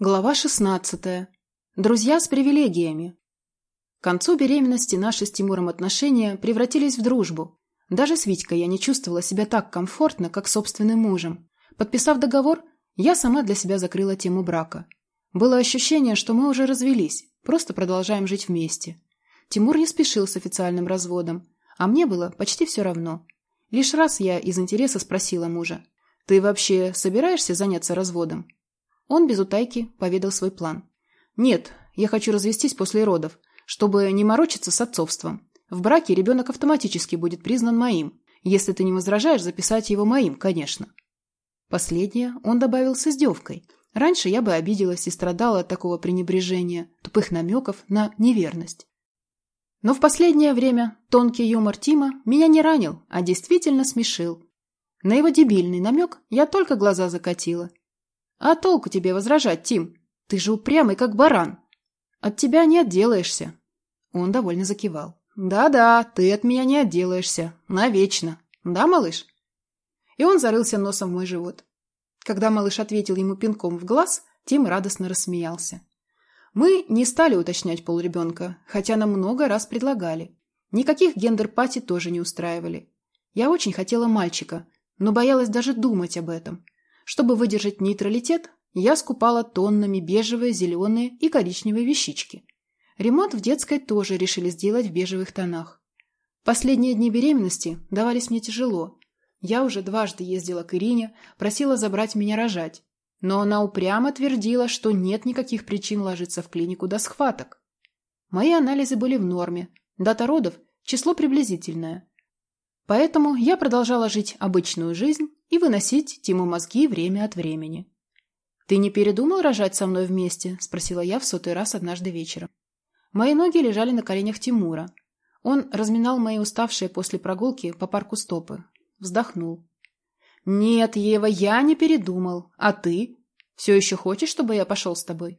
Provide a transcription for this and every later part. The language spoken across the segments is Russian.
Глава 16. Друзья с привилегиями. К концу беременности наши с Тимуром отношения превратились в дружбу. Даже с Витькой я не чувствовала себя так комфортно, как с собственным мужем. Подписав договор, я сама для себя закрыла тему брака. Было ощущение, что мы уже развелись, просто продолжаем жить вместе. Тимур не спешил с официальным разводом, а мне было почти все равно. Лишь раз я из интереса спросила мужа, «Ты вообще собираешься заняться разводом?» Он без утайки поведал свой план. «Нет, я хочу развестись после родов, чтобы не морочиться с отцовством. В браке ребенок автоматически будет признан моим, если ты не возражаешь записать его моим, конечно». Последнее он добавил с издевкой. Раньше я бы обиделась и страдала от такого пренебрежения, тупых намеков на неверность. Но в последнее время тонкий юмор Тима меня не ранил, а действительно смешил. На его дебильный намек я только глаза закатила а толку тебе возражать, Тим? Ты же упрямый, как баран. От тебя не отделаешься. Он довольно закивал. Да-да, ты от меня не отделаешься. Навечно. Да, малыш? И он зарылся носом в мой живот. Когда малыш ответил ему пинком в глаз, Тим радостно рассмеялся. Мы не стали уточнять пол ребенка, хотя нам много раз предлагали. Никаких гендер-пати тоже не устраивали. Я очень хотела мальчика, но боялась даже думать об этом. Чтобы выдержать нейтралитет, я скупала тоннами бежевые, зеленые и коричневые вещички. Ремонт в детской тоже решили сделать в бежевых тонах. Последние дни беременности давались мне тяжело. Я уже дважды ездила к Ирине, просила забрать меня рожать. Но она упрямо твердила, что нет никаких причин ложиться в клинику до схваток. Мои анализы были в норме. Дата родов – число приблизительное. Поэтому я продолжала жить обычную жизнь и выносить Тиму мозги время от времени. «Ты не передумал рожать со мной вместе?» – спросила я в сотый раз однажды вечером. Мои ноги лежали на коленях Тимура. Он разминал мои уставшие после прогулки по парку стопы. Вздохнул. «Нет, Ева, я не передумал. А ты? Все еще хочешь, чтобы я пошел с тобой?»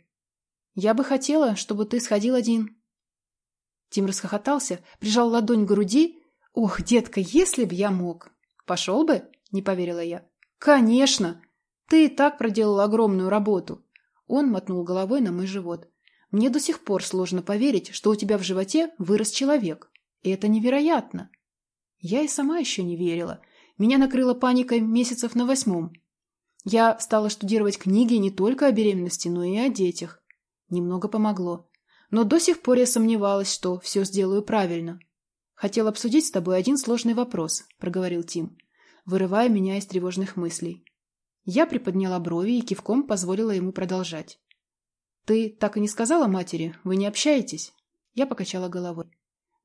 «Я бы хотела, чтобы ты сходил один». Тим расхохотался, прижал ладонь к груди. «Ох, детка, если б я мог!» «Пошел бы?» Не поверила я. «Конечно! Ты и так проделал огромную работу!» Он мотнул головой на мой живот. «Мне до сих пор сложно поверить, что у тебя в животе вырос человек. И это невероятно!» Я и сама еще не верила. Меня накрыло паникой месяцев на восьмом. Я стала штудировать книги не только о беременности, но и о детях. Немного помогло. Но до сих пор я сомневалась, что все сделаю правильно. «Хотел обсудить с тобой один сложный вопрос», — проговорил Тим вырывая меня из тревожных мыслей. Я приподняла брови и кивком позволила ему продолжать. «Ты так и не сказала матери? Вы не общаетесь?» Я покачала головой.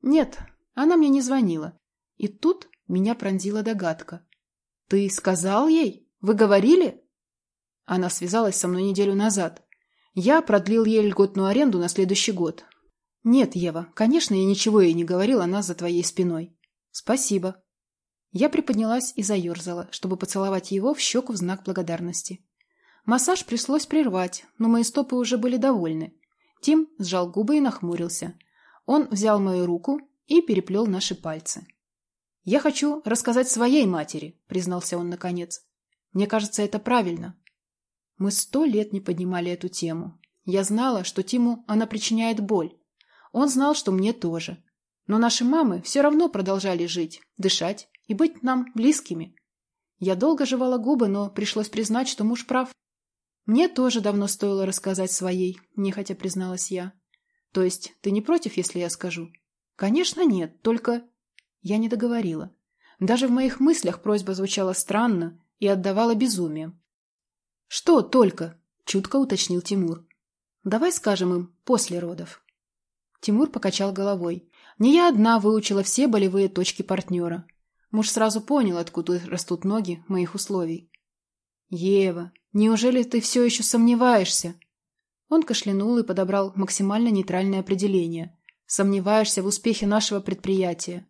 «Нет, она мне не звонила. И тут меня пронзила догадка. «Ты сказал ей? Вы говорили?» Она связалась со мной неделю назад. Я продлил ей льготную аренду на следующий год. «Нет, Ева, конечно, я ничего ей не говорил о нас за твоей спиной». «Спасибо», я приподнялась и заерзала, чтобы поцеловать его в щеку в знак благодарности. Массаж пришлось прервать, но мои стопы уже были довольны. Тим сжал губы и нахмурился. Он взял мою руку и переплел наши пальцы. «Я хочу рассказать своей матери», — признался он наконец. «Мне кажется, это правильно». Мы сто лет не поднимали эту тему. Я знала, что Тиму она причиняет боль. Он знал, что мне тоже. Но наши мамы все равно продолжали жить, дышать и быть нам близкими. Я долго жевала губы, но пришлось признать, что муж прав. Мне тоже давно стоило рассказать своей, нехотя призналась я. То есть ты не против, если я скажу? Конечно, нет, только... Я не договорила. Даже в моих мыслях просьба звучала странно и отдавала безумием. «Что только?» – чутко уточнил Тимур. «Давай скажем им после родов». Тимур покачал головой. «Не я одна выучила все болевые точки партнера. Муж сразу понял, откуда растут ноги моих условий. «Ева, неужели ты все еще сомневаешься?» Он кашлянул и подобрал максимально нейтральное определение. «Сомневаешься в успехе нашего предприятия?»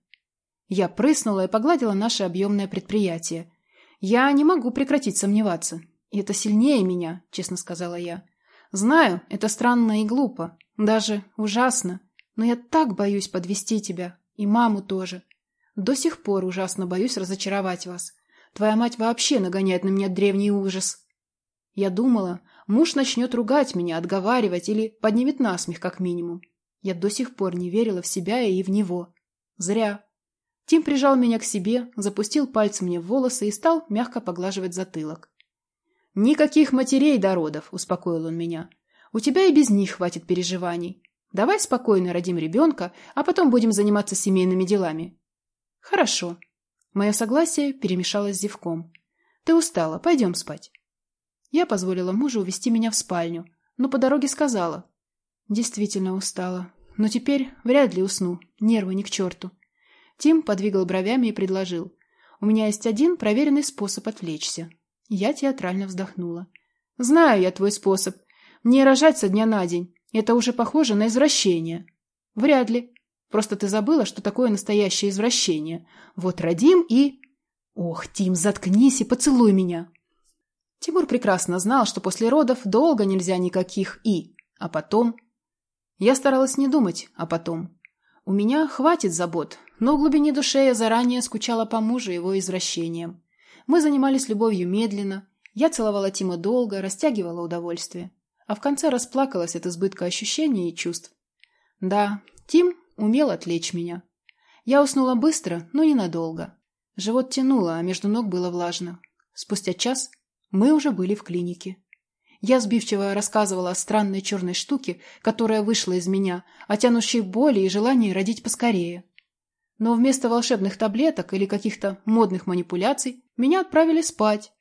Я прыснула и погладила наше объемное предприятие. «Я не могу прекратить сомневаться. И это сильнее меня», — честно сказала я. «Знаю, это странно и глупо, даже ужасно, но я так боюсь подвести тебя, и маму тоже. До сих пор ужасно боюсь разочаровать вас. Твоя мать вообще нагоняет на меня древний ужас. Я думала, Муж начнет ругать меня, отговаривать или поднимет насмех, как минимум. Я до сих пор не верила в себя и в него. Зря. Тим прижал меня к себе, запустил пальцы мне в волосы и стал мягко поглаживать затылок. «Никаких матерей до родов», — успокоил он меня. «У тебя и без них хватит переживаний. Давай спокойно родим ребенка, а потом будем заниматься семейными делами». «Хорошо». Мое согласие перемешалось с зевком. «Ты устала, пойдем спать». Я позволила мужу увести меня в спальню, но по дороге сказала. Действительно устала. Но теперь вряд ли усну. Нервы ни к черту. Тим подвигал бровями и предложил. У меня есть один проверенный способ отвлечься. Я театрально вздохнула. Знаю я твой способ. Мне рожать со дня на день. Это уже похоже на извращение. Вряд ли. Просто ты забыла, что такое настоящее извращение. Вот родим и... Ох, Тим, заткнись и поцелуй меня. Тимур прекрасно знал, что после родов долго нельзя никаких «и», а потом я старалась не думать, а потом. У меня хватит забот, но в глубине души я заранее скучала по мужу и его извращениям. Мы занимались любовью медленно, я целовала Тима долго, растягивала удовольствие, а в конце расплакалась от избытка ощущений и чувств. Да, Тим умел отвлечь меня. Я уснула быстро, но ненадолго. Живот тянуло, а между ног было влажно. Спустя час мы уже были в клинике. Я сбивчиво рассказывала о странной черной штуке, которая вышла из меня, о тянущей боли и желании родить поскорее. Но вместо волшебных таблеток или каких-то модных манипуляций меня отправили спать.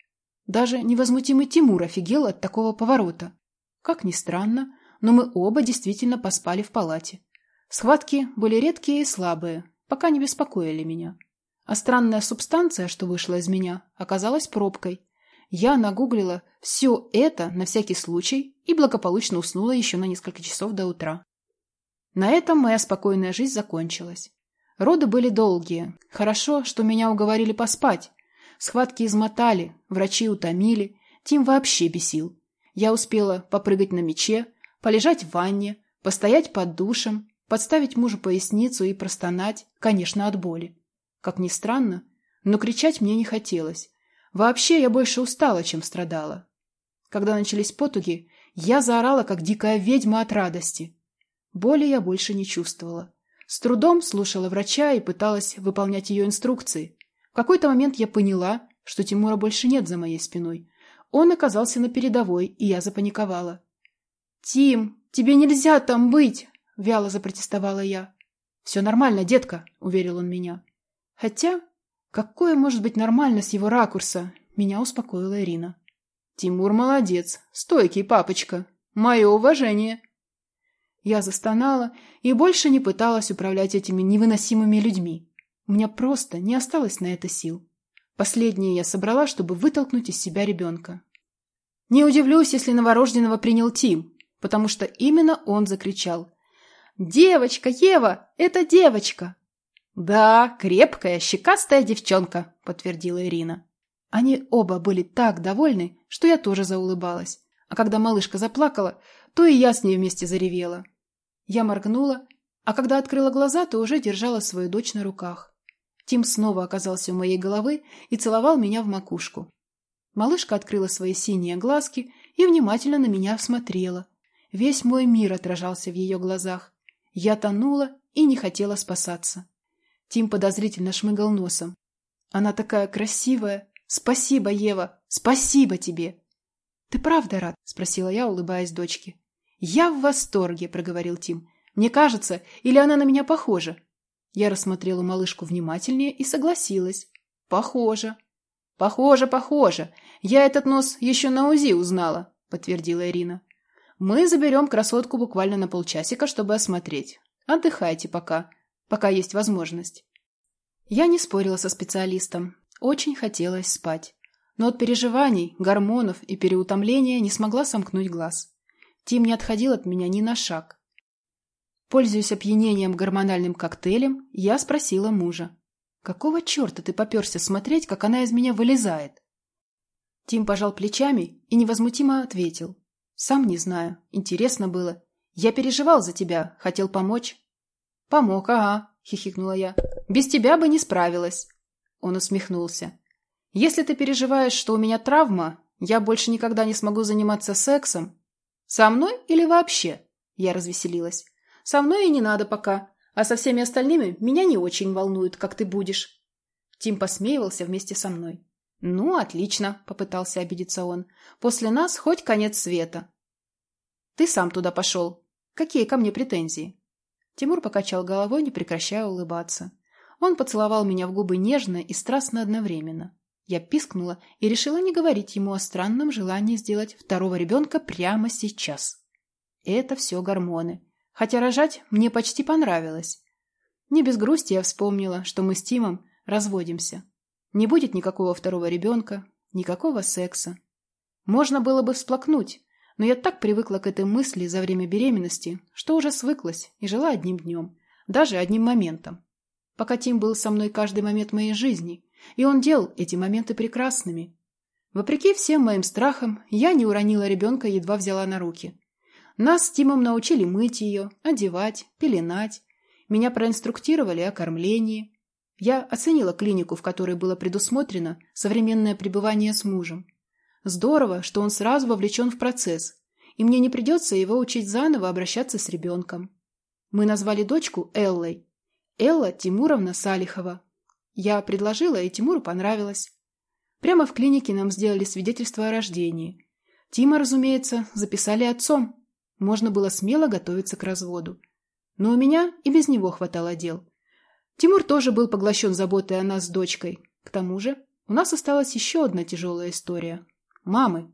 Даже невозмутимый Тимур офигел от такого поворота. Как ни странно, но мы оба действительно поспали в палате. Схватки были редкие и слабые, пока не беспокоили меня. А странная субстанция, что вышла из меня, оказалась пробкой, я нагуглила все это на всякий случай и благополучно уснула еще на несколько часов до утра. На этом моя спокойная жизнь закончилась. Роды были долгие. Хорошо, что меня уговорили поспать. Схватки измотали, врачи утомили, Тим вообще бесил. Я успела попрыгать на мече, полежать в ванне, постоять под душем, подставить мужу поясницу и простонать, конечно, от боли. Как ни странно, но кричать мне не хотелось. Вообще я больше устала, чем страдала. Когда начались потуги, я заорала, как дикая ведьма от радости. Боли я больше не чувствовала. С трудом слушала врача и пыталась выполнять ее инструкции. В какой-то момент я поняла, что Тимура больше нет за моей спиной. Он оказался на передовой, и я запаниковала. «Тим, тебе нельзя там быть!» — вяло запротестовала я. «Все нормально, детка», — уверил он меня. Хотя Какое может быть нормально с его ракурса? Меня успокоила Ирина. Тимур молодец, стойкий папочка. Мое уважение. Я застонала и больше не пыталась управлять этими невыносимыми людьми. У меня просто не осталось на это сил. Последнее я собрала, чтобы вытолкнуть из себя ребенка. Не удивлюсь, если новорожденного принял Тим, потому что именно он закричал. «Девочка, Ева, это девочка!» «Да, крепкая, щекастая девчонка», — подтвердила Ирина. Они оба были так довольны, что я тоже заулыбалась. А когда малышка заплакала, то и я с ней вместе заревела. Я моргнула, а когда открыла глаза, то уже держала свою дочь на руках. Тим снова оказался у моей головы и целовал меня в макушку. Малышка открыла свои синие глазки и внимательно на меня смотрела. Весь мой мир отражался в ее глазах. Я тонула и не хотела спасаться. Тим подозрительно шмыгал носом. «Она такая красивая! Спасибо, Ева! Спасибо тебе!» «Ты правда рад?» – спросила я, улыбаясь дочке. «Я в восторге!» – проговорил Тим. «Мне кажется, или она на меня похожа?» Я рассмотрела малышку внимательнее и согласилась. «Похоже!» «Похоже, похоже! Я этот нос еще на УЗИ узнала!» – подтвердила Ирина. «Мы заберем красотку буквально на полчасика, чтобы осмотреть. Отдыхайте пока пока есть возможность. Я не спорила со специалистом. Очень хотелось спать. Но от переживаний, гормонов и переутомления не смогла сомкнуть глаз. Тим не отходил от меня ни на шаг. Пользуясь опьянением гормональным коктейлем, я спросила мужа. «Какого черта ты поперся смотреть, как она из меня вылезает?» Тим пожал плечами и невозмутимо ответил. «Сам не знаю. Интересно было. Я переживал за тебя, хотел помочь. «Помог, ага», — хихикнула я. «Без тебя бы не справилась». Он усмехнулся. «Если ты переживаешь, что у меня травма, Я больше никогда не смогу заниматься сексом. Со мной или вообще? Я развеселилась. Со мной и не надо пока. А со всеми остальными меня не очень волнует, как ты будешь. Тим посмеивался вместе со мной. «Ну, отлично», — попытался обидеться он. «После нас хоть конец света». «Ты сам туда пошел. Какие ко мне претензии?» Тимур покачал головой, не прекращая улыбаться. Он поцеловал меня в губы нежно и страстно одновременно. Я пискнула и решила не говорить ему о странном желании сделать второго ребенка прямо сейчас. Это все гормоны. Хотя рожать мне почти понравилось. Не без грусти я вспомнила, что мы с Тимом разводимся. Не будет никакого второго ребенка, никакого секса. Можно было бы всплакнуть, но я так привыкла к этой мысли за время беременности, что уже свыклась и жила одним днем, даже одним моментом. Пока Тим был со мной каждый момент моей жизни, и он делал эти моменты прекрасными. Вопреки всем моим страхам, я не уронила ребенка, едва взяла на руки. Нас с Тимом научили мыть ее, одевать, пеленать. Меня проинструктировали о кормлении. Я оценила клинику, в которой было предусмотрено современное пребывание с мужем. Здорово, что он сразу вовлечен в процесс, и мне не придется его учить заново обращаться с ребенком. Мы назвали дочку Эллой. Элла Тимуровна Салихова. Я предложила, и Тимуру понравилось. Прямо в клинике нам сделали свидетельство о рождении. Тима, разумеется, записали отцом. Можно было смело готовиться к разводу. Но у меня и без него хватало дел. Тимур тоже был поглощен заботой о нас с дочкой. К тому же у нас осталась еще одна тяжелая история. Мамы.